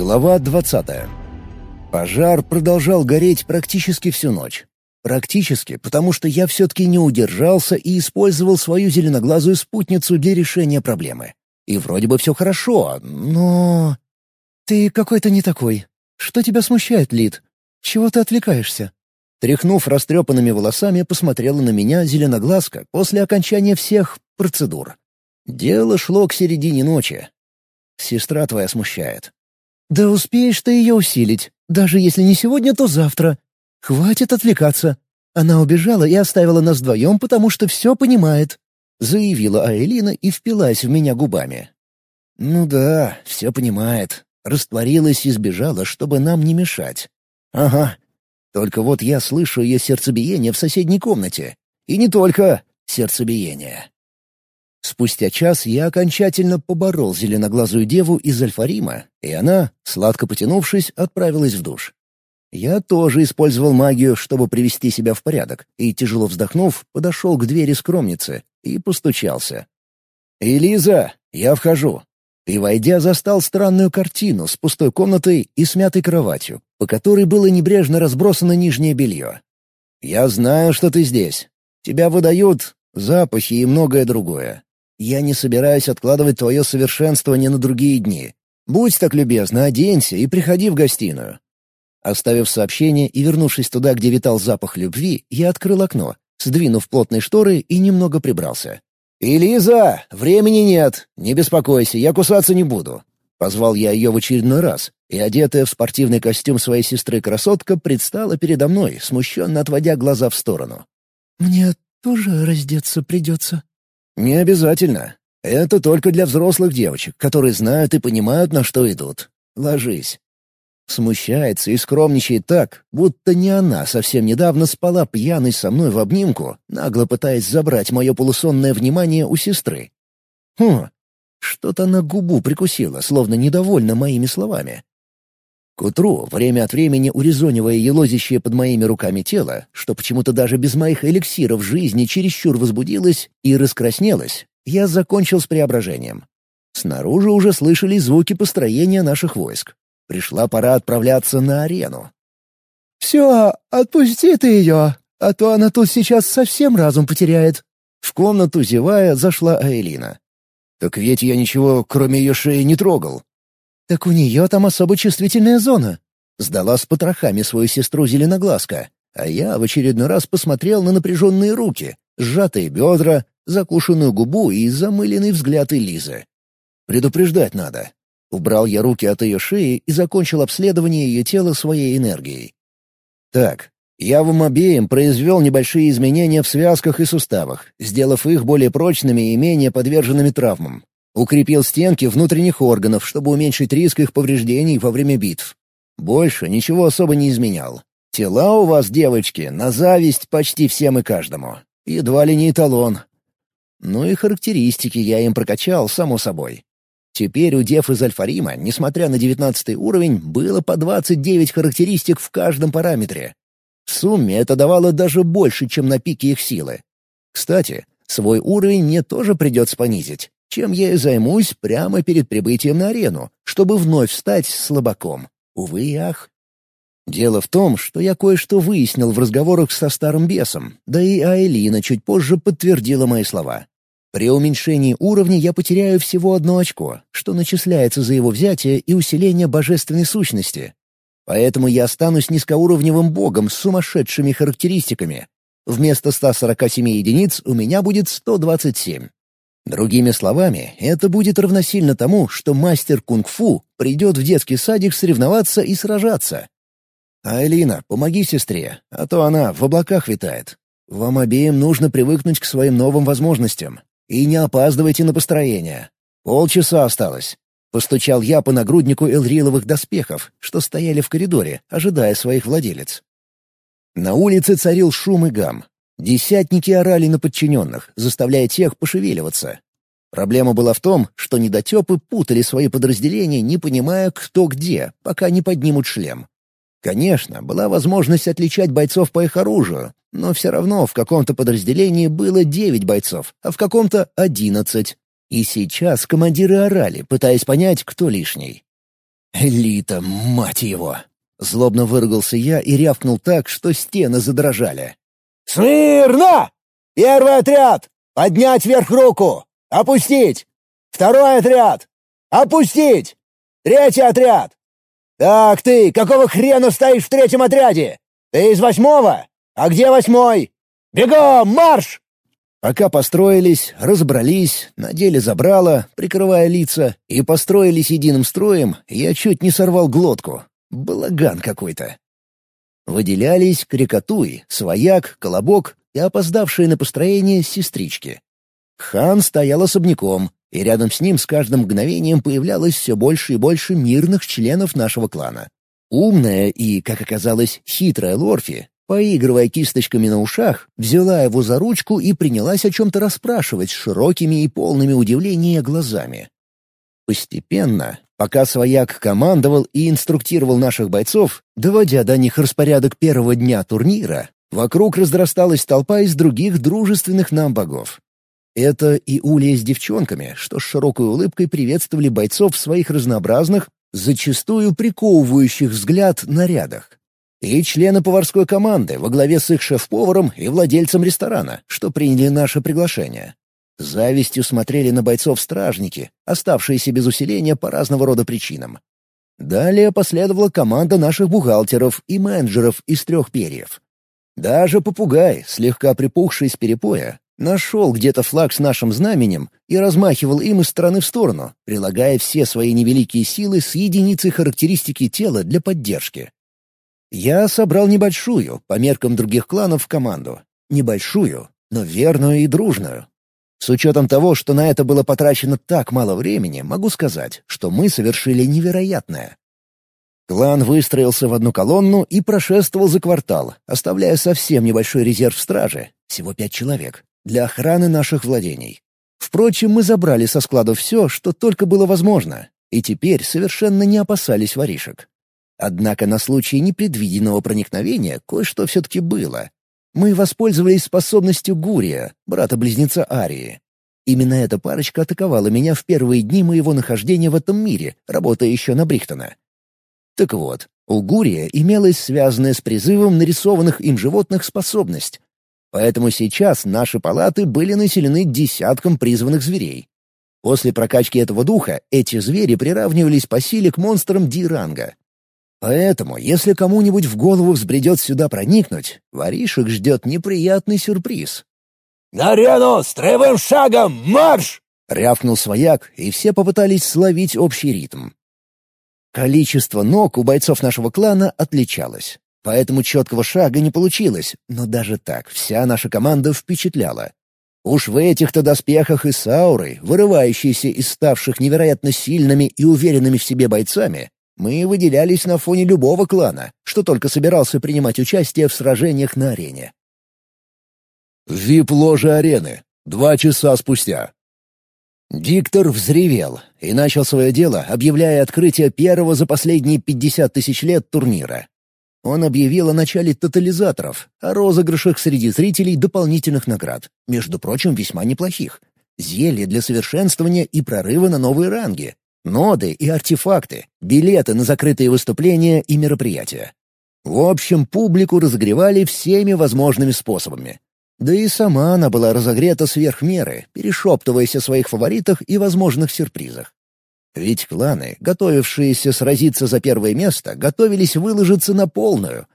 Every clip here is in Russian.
Глава 20. Пожар продолжал гореть практически всю ночь. Практически, потому что я все-таки не удержался и использовал свою зеленоглазую спутницу для решения проблемы. И вроде бы все хорошо, но... «Ты какой-то не такой. Что тебя смущает, Лид? Чего ты отвлекаешься?» Тряхнув растрепанными волосами, посмотрела на меня зеленоглазка после окончания всех процедур. Дело шло к середине ночи. Сестра твоя смущает. «Да успеешь ты ее усилить. Даже если не сегодня, то завтра. Хватит отвлекаться. Она убежала и оставила нас вдвоем, потому что все понимает», — заявила Аэлина и впилась в меня губами. «Ну да, все понимает. Растворилась и сбежала, чтобы нам не мешать. Ага. Только вот я слышу ее сердцебиение в соседней комнате. И не только сердцебиение. Спустя час я окончательно поборол зеленоглазую деву из Альфарима, и она, сладко потянувшись, отправилась в душ. Я тоже использовал магию, чтобы привести себя в порядок, и, тяжело вздохнув, подошел к двери скромницы и постучался. «Элиза, я вхожу!» И, войдя, застал странную картину с пустой комнатой и смятой кроватью, по которой было небрежно разбросано нижнее белье. «Я знаю, что ты здесь. Тебя выдают запахи и многое другое. Я не собираюсь откладывать твое совершенствование на другие дни. Будь так любезна, оденься и приходи в гостиную». Оставив сообщение и вернувшись туда, где витал запах любви, я открыл окно, сдвинув плотные шторы и немного прибрался. «Элиза, времени нет. Не беспокойся, я кусаться не буду». Позвал я ее в очередной раз, и, одетая в спортивный костюм своей сестры красотка, предстала передо мной, смущенно отводя глаза в сторону. «Мне тоже раздеться придется?» «Не обязательно. Это только для взрослых девочек, которые знают и понимают, на что идут. Ложись». Смущается и скромничает так, будто не она совсем недавно спала пьяной со мной в обнимку, нагло пытаясь забрать мое полусонное внимание у сестры. Хм, что-то на губу прикусила, словно недовольна моими словами. К утру, время от времени урезонивая елозящее под моими руками тело, что почему-то даже без моих эликсиров жизни чересчур возбудилось и раскраснелось, я закончил с преображением. Снаружи уже слышали звуки построения наших войск. Пришла пора отправляться на арену. «Все, отпусти ты ее, а то она тут сейчас совсем разум потеряет». В комнату, зевая, зашла Аэлина. «Так ведь я ничего, кроме ее шеи, не трогал», «Так у нее там особо чувствительная зона», — сдала с потрохами свою сестру Зеленоглазка, а я в очередной раз посмотрел на напряженные руки, сжатые бедра, закушенную губу и замыленный взгляд Элизы. «Предупреждать надо». Убрал я руки от ее шеи и закончил обследование ее тела своей энергией. «Так, я вам обеим произвел небольшие изменения в связках и суставах, сделав их более прочными и менее подверженными травмам. Укрепил стенки внутренних органов, чтобы уменьшить риск их повреждений во время битв. Больше ничего особо не изменял. Тела у вас, девочки, на зависть почти всем и каждому. Едва ли не эталон. Ну и характеристики я им прокачал, само собой. Теперь у дев из Альфарима, несмотря на девятнадцатый уровень, было по 29 характеристик в каждом параметре. В сумме это давало даже больше, чем на пике их силы. Кстати, свой уровень мне тоже придется понизить чем я и займусь прямо перед прибытием на арену, чтобы вновь стать слабаком. Увы и ах. Дело в том, что я кое-что выяснил в разговорах со старым бесом, да и Айлина чуть позже подтвердила мои слова. При уменьшении уровня я потеряю всего одно очко, что начисляется за его взятие и усиление божественной сущности. Поэтому я останусь низкоуровневым богом с сумасшедшими характеристиками. Вместо 147 единиц у меня будет 127. Другими словами, это будет равносильно тому, что мастер кунг-фу придет в детский садик соревноваться и сражаться. «Айлина, помоги сестре, а то она в облаках витает. Вам обеим нужно привыкнуть к своим новым возможностям. И не опаздывайте на построение. Полчаса осталось». Постучал я по нагруднику элриловых доспехов, что стояли в коридоре, ожидая своих владелец. На улице царил шум и гам. Десятники орали на подчиненных, заставляя тех пошевеливаться. Проблема была в том, что недотепы путали свои подразделения, не понимая, кто где, пока не поднимут шлем. Конечно, была возможность отличать бойцов по их оружию, но все равно в каком-то подразделении было девять бойцов, а в каком-то — одиннадцать. И сейчас командиры орали, пытаясь понять, кто лишний. Элита, мать его! Злобно выругался я и рявкнул так, что стены задрожали. «Смирно! Первый отряд! Поднять вверх руку! Опустить! Второй отряд! Опустить! Третий отряд! Так ты, какого хрена стоишь в третьем отряде? Ты из восьмого? А где восьмой? Бегом, марш!» Пока построились, разобрались, надели забрало, прикрывая лица, и построились единым строем, я чуть не сорвал глотку. Балаган какой-то. Выделялись Крикатуй, Свояк, Колобок и опоздавшие на построение сестрички. Хан стоял особняком, и рядом с ним с каждым мгновением появлялось все больше и больше мирных членов нашего клана. Умная и, как оказалось, хитрая Лорфи Поигрывая кисточками на ушах, взяла его за ручку и принялась о чем-то расспрашивать с широкими и полными удивления глазами. Постепенно, пока свояк командовал и инструктировал наших бойцов, доводя до них распорядок первого дня турнира, вокруг разрасталась толпа из других дружественных нам богов. Это и Улья с девчонками, что с широкой улыбкой приветствовали бойцов в своих разнообразных, зачастую приковывающих взгляд нарядах и члены поварской команды во главе с их шеф-поваром и владельцем ресторана, что приняли наше приглашение. Завистью смотрели на бойцов стражники, оставшиеся без усиления по разного рода причинам. Далее последовала команда наших бухгалтеров и менеджеров из трех перьев. Даже попугай, слегка припухший с перепоя, нашел где-то флаг с нашим знаменем и размахивал им из стороны в сторону, прилагая все свои невеликие силы с единицей характеристики тела для поддержки. Я собрал небольшую, по меркам других кланов, команду. Небольшую, но верную и дружную. С учетом того, что на это было потрачено так мало времени, могу сказать, что мы совершили невероятное. Клан выстроился в одну колонну и прошествовал за квартал, оставляя совсем небольшой резерв стражи, всего пять человек, для охраны наших владений. Впрочем, мы забрали со складов все, что только было возможно, и теперь совершенно не опасались воришек. Однако на случай непредвиденного проникновения кое-что все-таки было. Мы воспользовались способностью Гурия, брата-близнеца Арии. Именно эта парочка атаковала меня в первые дни моего нахождения в этом мире, работая еще на Брихтона. Так вот, у Гурия имелась связанная с призывом нарисованных им животных способность. Поэтому сейчас наши палаты были населены десятком призванных зверей. После прокачки этого духа эти звери приравнивались по силе к монстрам Ди-ранга. Поэтому, если кому-нибудь в голову взбредет сюда проникнуть, воришек ждет неприятный сюрприз. «На арену! Строевым шагом! Марш!» — рявкнул свояк, и все попытались словить общий ритм. Количество ног у бойцов нашего клана отличалось, поэтому четкого шага не получилось, но даже так вся наша команда впечатляла. Уж в этих-то доспехах и сауры, вырывающиеся из ставших невероятно сильными и уверенными в себе бойцами, мы выделялись на фоне любого клана, что только собирался принимать участие в сражениях на арене. Вип-ложа арены. Два часа спустя. Диктор взревел и начал свое дело, объявляя открытие первого за последние 50 тысяч лет турнира. Он объявил о начале тотализаторов, о розыгрышах среди зрителей дополнительных наград, между прочим, весьма неплохих. Зелья для совершенствования и прорыва на новые ранги, ноды и артефакты, билеты на закрытые выступления и мероприятия. В общем, публику разогревали всеми возможными способами. Да и сама она была разогрета сверх меры, перешептываясь о своих фаворитах и возможных сюрпризах. Ведь кланы, готовившиеся сразиться за первое место, готовились выложиться на полную.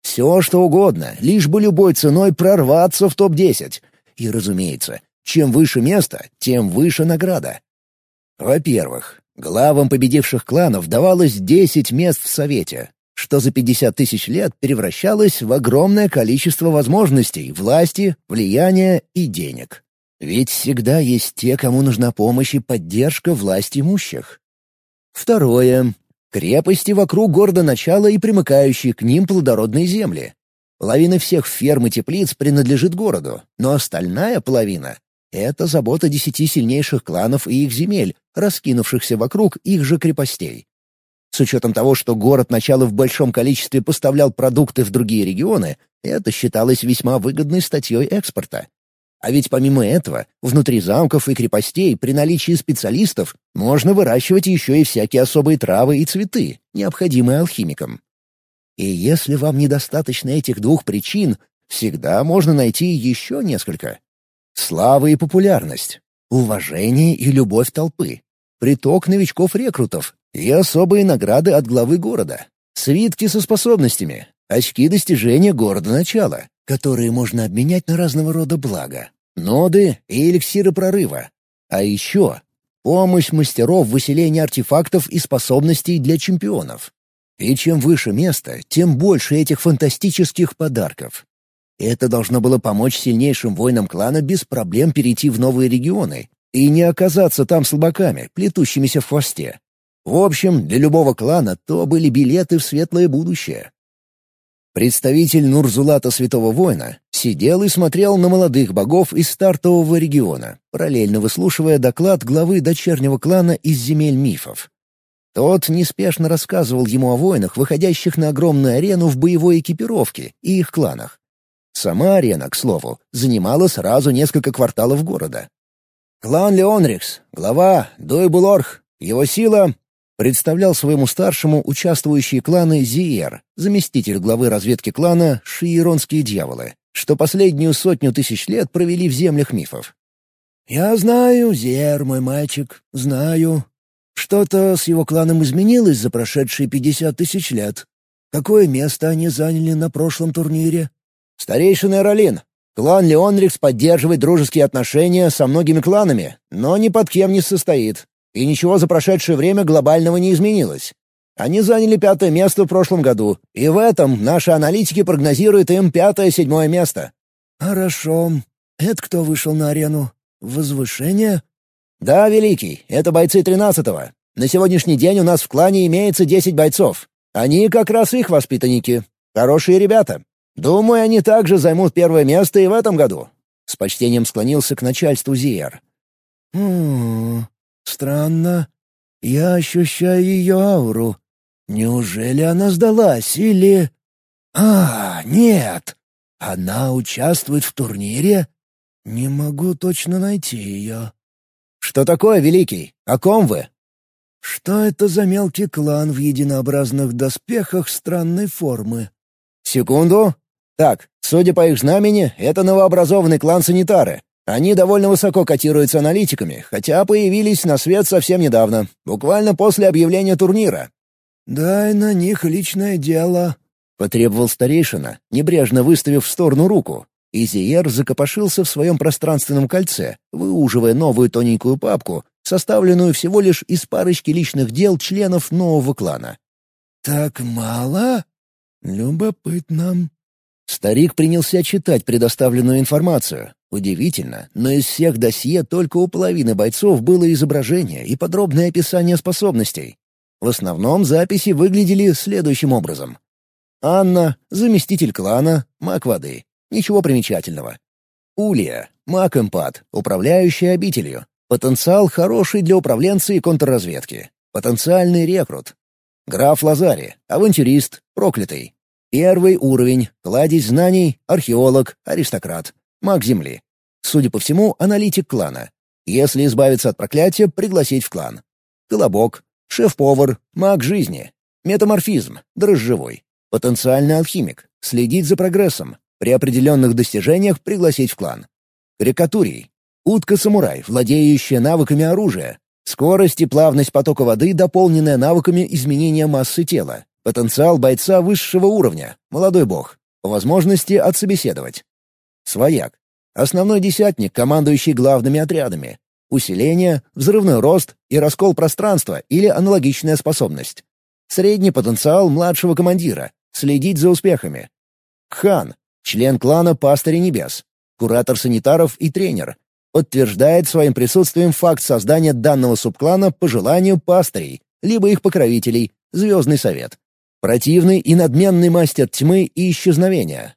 Все, что угодно, лишь бы любой ценой прорваться в топ-10. И, разумеется, чем выше место, тем выше награда. Во-первых, Главам победивших кланов давалось 10 мест в Совете, что за 50 тысяч лет превращалось в огромное количество возможностей, власти, влияния и денег. Ведь всегда есть те, кому нужна помощь и поддержка власти имущих. Второе. Крепости вокруг города начала и примыкающие к ним плодородные земли. Половина всех ферм и теплиц принадлежит городу, но остальная половина это забота десяти сильнейших кланов и их земель, раскинувшихся вокруг их же крепостей. С учетом того, что город начала в большом количестве поставлял продукты в другие регионы, это считалось весьма выгодной статьей экспорта. А ведь помимо этого, внутри замков и крепостей при наличии специалистов можно выращивать еще и всякие особые травы и цветы, необходимые алхимикам. И если вам недостаточно этих двух причин, всегда можно найти еще несколько. Слава и популярность, уважение и любовь толпы, приток новичков-рекрутов и особые награды от главы города, свитки со способностями, очки достижения города начала, которые можно обменять на разного рода блага, ноды и эликсиры прорыва. А еще помощь мастеров в выселении артефактов и способностей для чемпионов. И чем выше место, тем больше этих фантастических подарков. Это должно было помочь сильнейшим воинам клана без проблем перейти в новые регионы и не оказаться там слабаками, плетущимися в хвосте. В общем, для любого клана то были билеты в светлое будущее. Представитель Нурзулата Святого Воина сидел и смотрел на молодых богов из стартового региона, параллельно выслушивая доклад главы дочернего клана из земель мифов. Тот неспешно рассказывал ему о воинах, выходящих на огромную арену в боевой экипировке, и их кланах. Сама арена, к слову, занимала сразу несколько кварталов города. Клан Леонрикс, глава Дойбулорх, его сила представлял своему старшему участвующие кланы Зиер, заместитель главы разведки клана Шиеронские дьяволы, что последнюю сотню тысяч лет провели в землях мифов. «Я знаю, Зиер, мой мальчик, знаю. Что-то с его кланом изменилось за прошедшие пятьдесят тысяч лет. Какое место они заняли на прошлом турнире?» «Старейшина Эролин, Клан Леонрикс поддерживает дружеские отношения со многими кланами, но ни под кем не состоит. И ничего за прошедшее время глобального не изменилось. Они заняли пятое место в прошлом году, и в этом наши аналитики прогнозируют им пятое-седьмое место. «Хорошо. Это кто вышел на арену? Возвышение?» «Да, Великий, это бойцы тринадцатого. На сегодняшний день у нас в клане имеется десять бойцов. Они как раз их воспитанники. Хорошие ребята. Думаю, они также займут первое место и в этом году». С почтением склонился к начальству Зиер. «Хм, странно. Я ощущаю ее ауру. Неужели она сдалась или...» «А, нет! Она участвует в турнире? Не могу точно найти ее». «Что такое, Великий? О ком вы?» «Что это за мелкий клан в единообразных доспехах странной формы?» «Секунду. Так, судя по их знамени, это новообразованный клан Санитары. Они довольно высоко котируются аналитиками, хотя появились на свет совсем недавно, буквально после объявления турнира. «Дай на них личное дело», — потребовал старейшина, небрежно выставив в сторону руку. Изиер закопошился в своем пространственном кольце, выуживая новую тоненькую папку, составленную всего лишь из парочки личных дел членов нового клана. «Так мало? Любопытно». Старик принялся читать предоставленную информацию. Удивительно, но из всех досье только у половины бойцов было изображение и подробное описание способностей. В основном записи выглядели следующим образом. Анна — заместитель клана, маг воды. Ничего примечательного. Улия — маг-эмпат, управляющий обителью. Потенциал хороший для управленца и контрразведки. Потенциальный рекрут. Граф Лазари — авантюрист, проклятый. Первый уровень, кладезь знаний, археолог, аристократ, маг Земли. Судя по всему, аналитик клана. Если избавиться от проклятия, пригласить в клан. Колобок, шеф-повар, маг жизни. Метаморфизм, дрожжевой. Потенциальный алхимик, следить за прогрессом. При определенных достижениях пригласить в клан. Карикатурий. Утка-самурай, владеющая навыками оружия. Скорость и плавность потока воды, дополненная навыками изменения массы тела. Потенциал бойца высшего уровня, молодой бог. По возможности отсобеседовать. Свояк. Основной десятник, командующий главными отрядами. Усиление, взрывной рост и раскол пространства или аналогичная способность. Средний потенциал младшего командира. Следить за успехами. Хан. Член клана Пастыря Небес. Куратор санитаров и тренер. Подтверждает своим присутствием факт создания данного субклана по желанию пастырей, либо их покровителей, Звездный Совет. Противный и надменный мастер тьмы и исчезновения.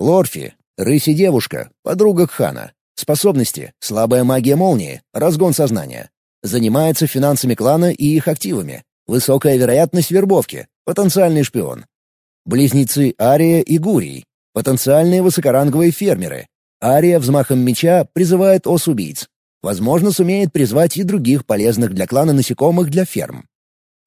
Лорфи — рыси-девушка, подруга Кхана. Способности — слабая магия молнии, разгон сознания. Занимается финансами клана и их активами. Высокая вероятность вербовки, потенциальный шпион. Близнецы Ария и Гурий — потенциальные высокоранговые фермеры. Ария взмахом меча призывает ос убийц. Возможно, сумеет призвать и других полезных для клана насекомых для ферм.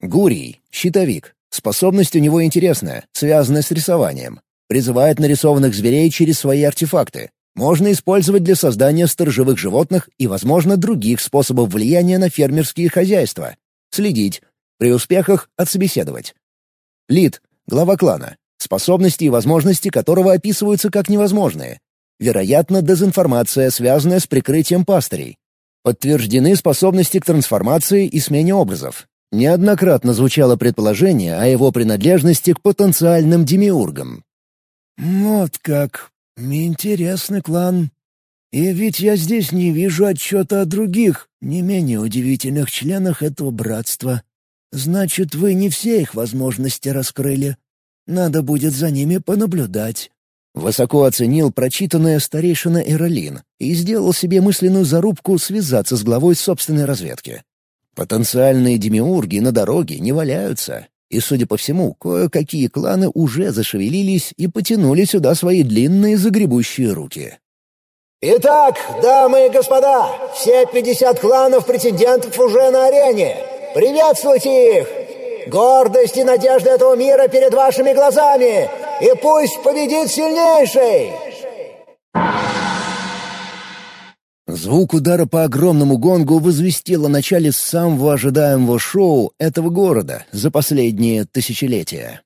Гурий — щитовик. Способность у него интересная, связанная с рисованием. Призывает нарисованных зверей через свои артефакты. Можно использовать для создания сторожевых животных и, возможно, других способов влияния на фермерские хозяйства. Следить. При успехах отсобеседовать. Лид — глава клана, способности и возможности которого описываются как невозможные. Вероятно, дезинформация, связанная с прикрытием пастырей. Подтверждены способности к трансформации и смене образов. Неоднократно звучало предположение о его принадлежности к потенциальным демиургам. «Вот как. Интересный клан. И ведь я здесь не вижу отчета о других, не менее удивительных членах этого братства. Значит, вы не все их возможности раскрыли. Надо будет за ними понаблюдать». Высоко оценил прочитанное старейшина Эролин и сделал себе мысленную зарубку связаться с главой собственной разведки. Потенциальные демиурги на дороге не валяются, и, судя по всему, кое-какие кланы уже зашевелились и потянули сюда свои длинные загребущие руки. «Итак, дамы и господа, все пятьдесят кланов претендентов уже на арене. Приветствуйте их! Гордость и надежда этого мира перед вашими глазами! И пусть победит сильнейший!» Звук удара по огромному гонгу возвестил о начале самого ожидаемого шоу этого города за последние тысячелетия.